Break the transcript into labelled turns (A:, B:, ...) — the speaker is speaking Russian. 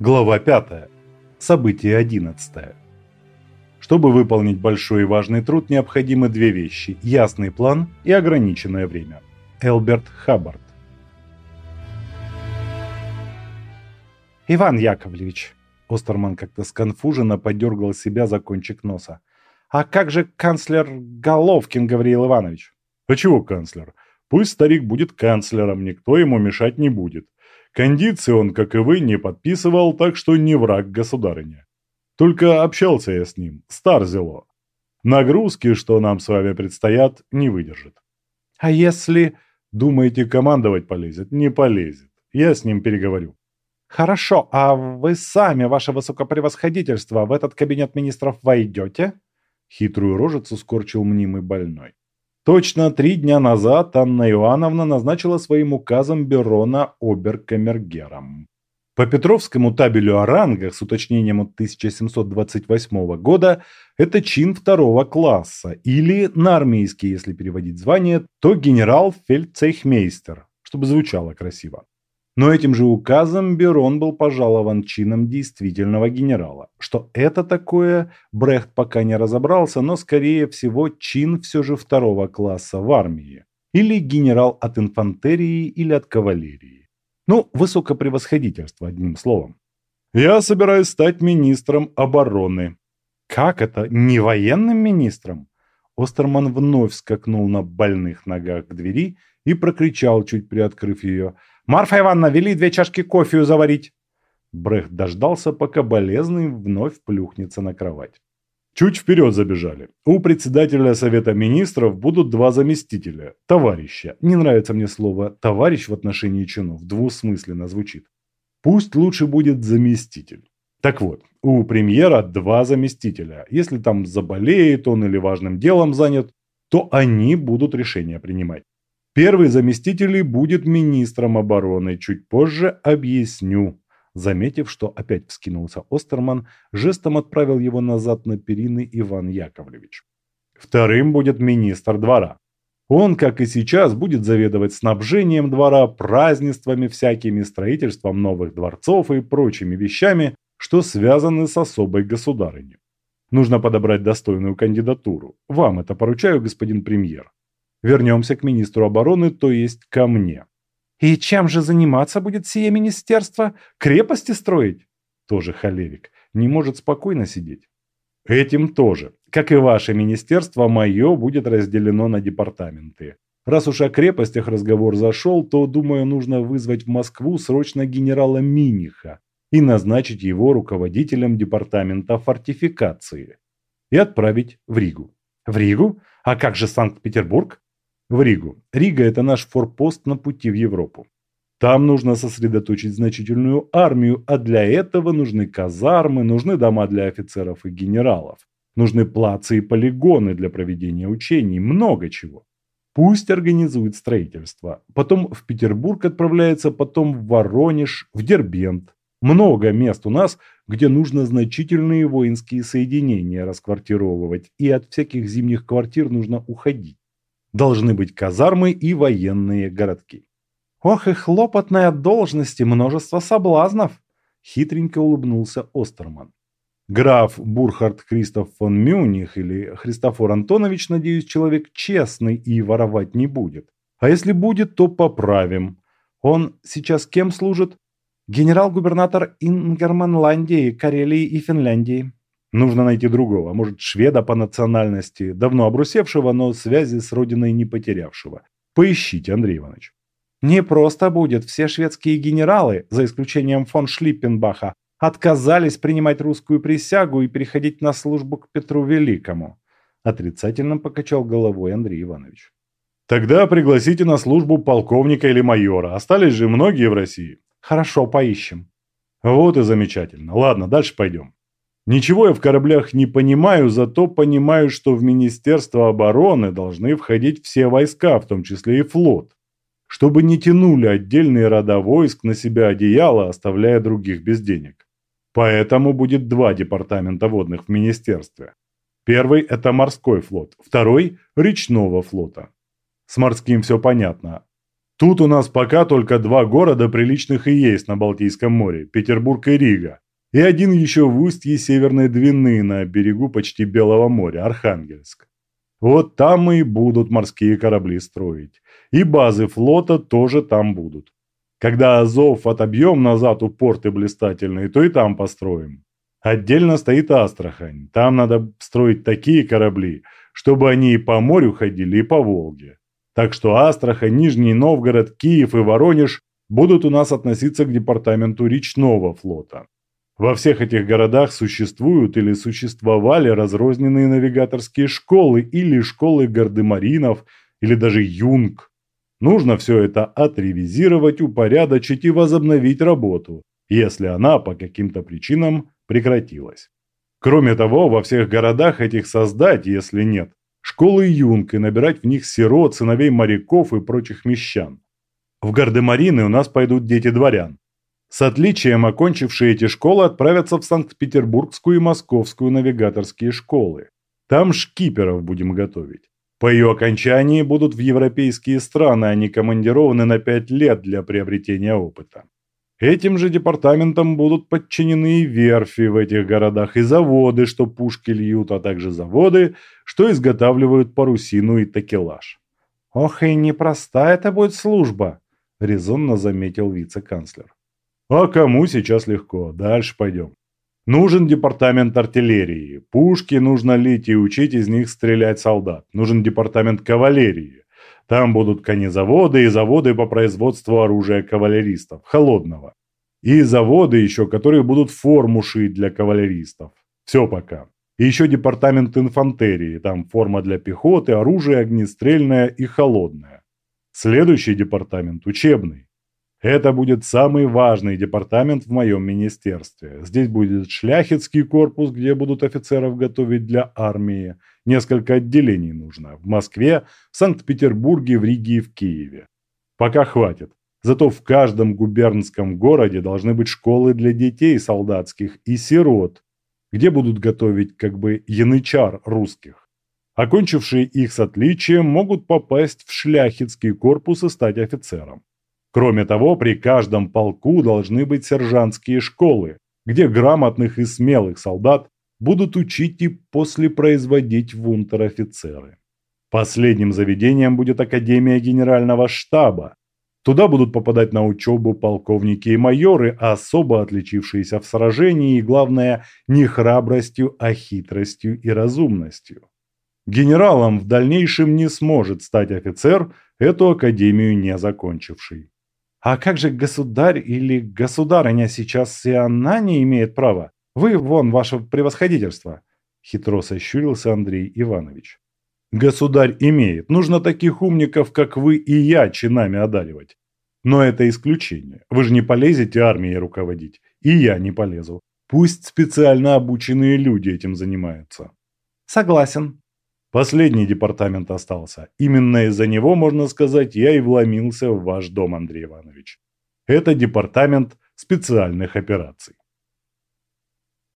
A: Глава 5. Событие 11. Чтобы выполнить большой и важный труд, необходимы две вещи – ясный план и ограниченное время. Элберт Хаббард.
B: «Иван Яковлевич», – Остерман как-то сконфуженно подергал себя за кончик носа. «А как же канцлер Головкин Гавриил Иванович?»
A: «А чего канцлер? Пусть старик будет канцлером, никто ему мешать не будет. Кондиции он, как и вы, не подписывал, так что не враг государыне. Только общался я с ним, стар зело. Нагрузки, что нам с вами предстоят, не выдержит.
B: А если...
A: Думаете, командовать полезет? Не полезет. Я с ним переговорю.
B: Хорошо, а вы сами, ваше высокопревосходительство, в этот кабинет министров войдете?
A: Хитрую рожицу скорчил мнимый больной. Точно три дня назад Анна Иоанновна назначила своим указом Берона оберкамергером. По Петровскому табелю о рангах с уточнением от 1728 года это чин второго класса или на армейский, если переводить звание, то генерал-фельдцейхмейстер, чтобы звучало красиво. Но этим же указом Берон был пожалован чином действительного генерала. Что это такое, Брехт пока не разобрался, но скорее всего чин все же второго класса в армии. Или генерал от инфантерии или от кавалерии. Ну, высокопревосходительство, одним словом. Я собираюсь стать министром обороны.
B: Как это? Не военным министром? Остерман вновь скакнул на больных ногах к двери и прокричал, чуть приоткрыв ее – «Марфа Ивановна, вели две чашки кофею заварить!»
A: Брехт дождался, пока болезный вновь плюхнется на кровать. Чуть вперед забежали. У председателя Совета Министров будут два заместителя. Товарища. Не нравится мне слово «товарищ» в отношении чинов. Двусмысленно звучит. Пусть лучше будет заместитель. Так вот, у премьера два заместителя. Если там заболеет он или важным делом занят, то они будут решения принимать. Первый заместитель будет министром обороны, чуть позже объясню. Заметив, что опять вскинулся Остерман, жестом отправил его назад на перины Иван Яковлевич. Вторым будет министр двора. Он, как и сейчас, будет заведовать снабжением двора, празднествами всякими, строительством новых дворцов и прочими вещами, что связаны с особой государыней. Нужно подобрать достойную кандидатуру. Вам это поручаю, господин премьер. Вернемся к министру обороны, то есть ко мне.
B: И чем же заниматься будет сие министерство? Крепости строить?
A: Тоже холерик. Не может спокойно сидеть. Этим тоже. Как и ваше министерство, мое будет разделено на департаменты. Раз уж о крепостях разговор зашел, то, думаю, нужно вызвать в Москву срочно генерала Миниха и назначить его руководителем департамента фортификации. И отправить в Ригу.
B: В Ригу? А как же Санкт-Петербург?
A: В Ригу. Рига – это наш форпост на пути в Европу. Там нужно сосредоточить значительную армию, а для этого нужны казармы, нужны дома для офицеров и генералов, нужны плацы и полигоны для проведения учений, много чего. Пусть организует строительство. Потом в Петербург отправляется, потом в Воронеж, в Дербент. Много мест у нас, где нужно значительные воинские соединения расквартировывать, и от всяких зимних квартир нужно уходить должны быть казармы и военные городки.
B: «Ох и хлопотная должности, множество соблазнов!» – хитренько улыбнулся Остерман.
A: Граф Бурхард Кристоф фон Мюних или Христофор Антонович, надеюсь, человек честный и воровать не будет. А если будет, то поправим. Он сейчас кем служит?
B: Генерал-губернатор Ингерманландии, Карелии и Финляндии.
A: Нужно найти другого, может, шведа по национальности, давно обрусевшего, но связи с родиной не потерявшего. Поищите, Андрей Иванович.
B: Не просто будет. Все шведские генералы, за исключением фон Шлиппенбаха, отказались принимать русскую присягу и переходить на службу к Петру Великому. Отрицательно покачал головой Андрей Иванович.
A: Тогда пригласите на службу полковника или майора. Остались же многие в России.
B: Хорошо, поищем.
A: Вот и замечательно. Ладно, дальше пойдем. Ничего я в кораблях не понимаю, зато понимаю, что в Министерство обороны должны входить все войска, в том числе и флот, чтобы не тянули отдельные рода войск на себя одеяло, оставляя других без денег. Поэтому будет два департамента водных в министерстве. Первый – это морской флот, второй – речного флота. С морским все понятно. Тут у нас пока только два города приличных и есть на Балтийском море – Петербург и Рига. И один еще в устье Северной Двины на берегу почти Белого моря – Архангельск. Вот там и будут морские корабли строить. И базы флота тоже там будут. Когда Азов отобьем назад у порты блистательные, то и там построим. Отдельно стоит Астрахань. Там надо строить такие корабли, чтобы они и по морю ходили, и по Волге. Так что Астрахань, Нижний Новгород, Киев и Воронеж будут у нас относиться к департаменту речного флота. Во всех этих городах существуют или существовали разрозненные навигаторские школы или школы гардемаринов, или даже юнг. Нужно все это отревизировать, упорядочить и возобновить работу, если она по каким-то причинам прекратилась. Кроме того, во всех городах этих создать, если нет, школы юнг и набирать в них сирот, сыновей моряков и прочих мещан. В гардемарины у нас пойдут дети дворян, с отличием окончившие эти школы отправятся в Санкт-Петербургскую и Московскую навигаторские школы. Там шкиперов будем готовить. По ее окончании будут в европейские страны, они командированы на 5 лет для приобретения опыта. Этим же департаментам будут подчинены и верфи в этих городах, и заводы, что пушки льют, а также заводы, что изготавливают парусину и такелаж.
B: «Ох, и непростая это будет служба», – резонно заметил вице-канцлер.
A: А кому сейчас легко? Дальше пойдем. Нужен департамент артиллерии. Пушки нужно лить и учить из них стрелять солдат. Нужен департамент кавалерии. Там будут конезаводы и заводы по производству оружия кавалеристов, холодного. И заводы еще, которые будут форму шить для кавалеристов. Все пока. И еще департамент инфантерии. Там форма для пехоты, оружие огнестрельное и холодное. Следующий департамент – учебный. Это будет самый важный департамент в моем министерстве. Здесь будет шляхетский корпус, где будут офицеров готовить для армии. Несколько отделений нужно. В Москве, в Санкт-Петербурге, в Риге и в Киеве. Пока хватит. Зато в каждом губернском городе должны быть школы для детей солдатских и сирот, где будут готовить как бы янычар русских. Окончившие их с отличием могут попасть в шляхетский корпус и стать офицером. Кроме того, при каждом полку должны быть сержантские школы, где грамотных и смелых солдат будут учить и после производить в унтер-офицеры. Последним заведением будет Академия Генерального штаба. Туда будут попадать на учебу полковники и майоры, особо отличившиеся в сражении и, главное, не храбростью, а хитростью и разумностью. Генералом в дальнейшем не сможет стать офицер, эту академию не закончивший.
B: А как же государь или государыня сейчас и она не имеет права? Вы, вон, ваше превосходительство!» Хитро сощурился Андрей Иванович.
A: «Государь имеет. Нужно таких умников, как вы и я, чинами одаривать. Но это исключение. Вы же не полезете армией руководить. И я не полезу. Пусть специально обученные люди этим занимаются».
B: «Согласен»,
A: Последний департамент остался. Именно из-за него, можно сказать, я и вломился в ваш дом, Андрей Иванович. Это департамент специальных операций.